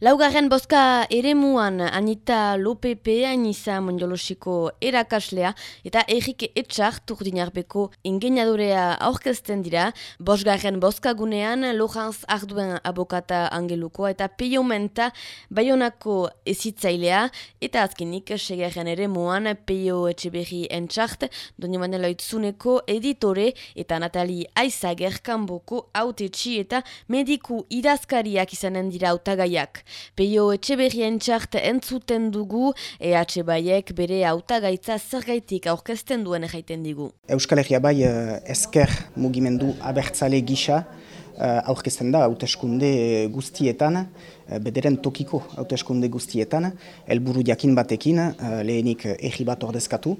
Laugarren bozka ere muan Anita Lopepe Ainiza Mondiolosiko erakaslea eta Erik Etxar turdinarbeko ingeniadorea aurkezten dira. Bosgarren bozka gunean Lorenz Arduen abokata angeluko eta Peio Menta Bayonako ezitzailea eta azkenik segarren ere muan Peio Etxeberri Entxart, Doni Manela Itzuneko editore eta Natali Aizager kanboko autetxi eta mediku idazkariak izanen dira autagaiak. Peio etxe txart entzuten dugu, EH Baiek bere hautagaitza zergaitik aurkezten duen erraiten digu. Euskal Herria Bai eh, esker mugimendu abertzale gisa eh, aurkezten da hauteskunde guztietan, eh, bederen tokiko hauteskunde guztietan, helburu jakin batekin lehenik erri bat ordezkatu,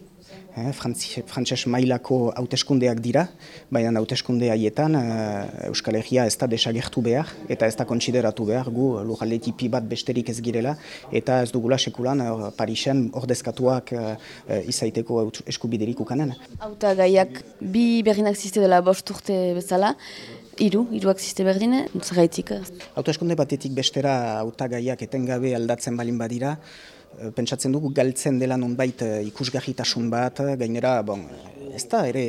eh, frantses mailako hauteskundeak dira, baina hauteskunde haietan Euskal Herria ez da desagertu behar, eta ez da kontsideratu behar gu lujalde tipi bat besterik ez girela, eta ez dugula sekulan Parisen ordezkatuak izaiteko eskubiderik ukanen. Hauta gaiak bi berrinak ziste dela bost urte bezala, Iru, iruak ziste berdine, zerraitik? Hauteskunde batetik bestera hautagaiak etengabe aldatzen balin badira, Eh, pentsatzen dugu galtzen dela nonbait eh, ikusgarritasun bat, gainera, bon, ez da ere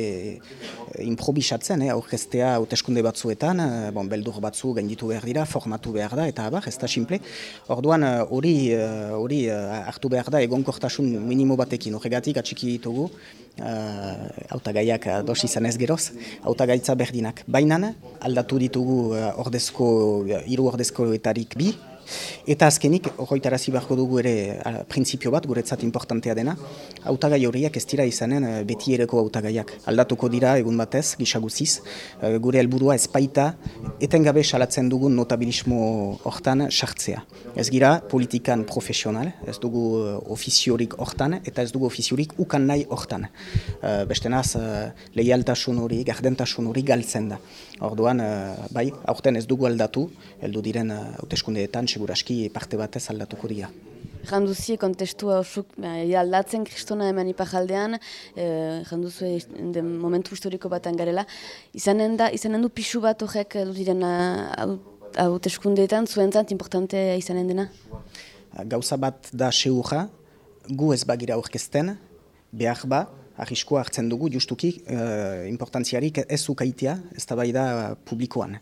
improbisatzen, eh, aurkeztea hauteskunde batzuetan, bon, beldur batzu gainditu behar dira, formatu behar da, eta abar, ez da simple. Orduan hori hori hartu behar da egonkortasun minimo batekin, horregatik atxiki ditugu, hautagaiak uh, dos izan ez geroz, hautagaitza berdinak. Baina aldatu ditugu ordezko, uh, iru ordezkoetarik bi, Eta azkenik, horretarazi beharko dugu ere a, prinsipio bat, guretzat importantea dena, hautagai horiak ez dira izanen eh, beti ereko hautagaiak. Aldatuko dira egun batez, gisaguziz, eh, gure helburua ezpaita, etengabe salatzen dugun notabilismo hortan sartzea. Ez gira politikan profesional, ez dugu uh, ofiziorik hortan, eta ez dugu ofiziorik ukan nahi hortan. Beste naz, uh, lehialtasun hori, gardentasun hori galtzen da. Orduan, bai, aurten ez dugu aldatu, heldu diren hauteskundeetan, seguraski parte batez aldatuko dira. Janduzie kontestua osuk aldatzen kristona hemen ipajaldean, eh, janduzie momentu historiko batan garela. Izanen, da, izanen du pixu bat horrek diren hauteskundeetan, zuen zant importante izanen dena? Gauza bat da seurra, gu ez bagira aurkezten, behar ba, arriskoa hartzen dugu, justuki, uh, importantziarik ez ukaitea, ez da bai da publikoan.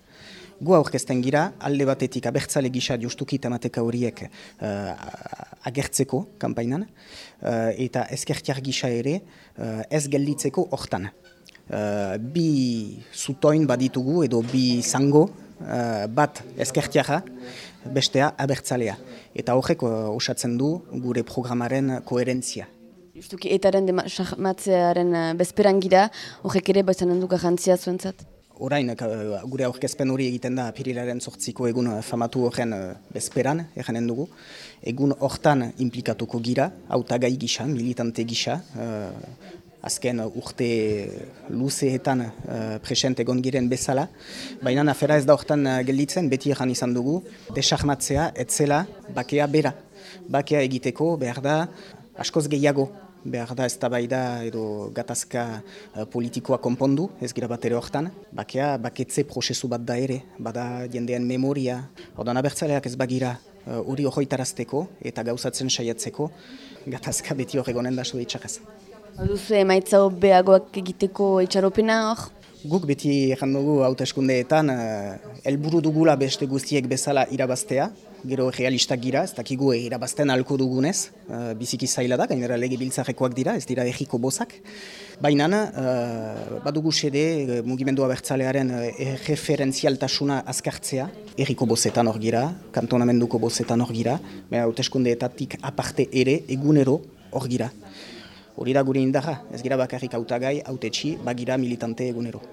Gu aurkezten gira, alde batetik abertzale gisa justuki tamateka horiek uh, agertzeko kampainan, uh, eta ezkertiar gisa ere uh, ez gelditzeko hortan. Uh, bi zutoin baditugu edo bi zango, uh, bat ezkertiara, bestea abertzalea. Eta horrek uh, osatzen du gure programaren koherentzia. Justuki etaren dematzearen bezperan gira, horrek ere baizan du garantzia zuentzat? Orain, gure aurkezpen hori egiten da pirilaren sortziko egun uh, famatu horren uh, bezperan, eganen dugu. Egun hortan implikatuko gira, autagai gisa, militante gisa, azken urte luzeetan uh, present egon giren bezala. Baina afera ez da hortan gelditzen, beti egan izan dugu, desahmatzea, etzela, bakea bera. Bakea egiteko, behar da, askoz gehiago behar da ez da edo gatazka uh, politikoa konpondu, ez gira bat ere horretan. Bakea, baketze prozesu bat da ere, bada jendean memoria. Ordan abertzaleak ez bagira uh, hori uh, ohoitarazteko eta gauzatzen saiatzeko, gatazka beti horregonen da zure itxakaz. Duzu emaitza beagoak egiteko itxaropena hor? Guk beti jandugu hauteskundeetan uh, helburu dugula beste guztiek bezala irabaztea, gero realistak gira, ez dakigu irabazten alko dugunez, uh, biziki zaila da, gainera lege biltzarekoak dira, ez dira egiko bozak. Baina, badugu sede mugimendu abertzalearen uh, referentzialtasuna azkartzea, erriko bozetan hor gira, kantonamenduko bozetan hor gira, baina hauteskundeetatik aparte ere, egunero hor gira. Hori da gure indarra, ez gira bakarrik autagai, autetxi, bagira militante egunero.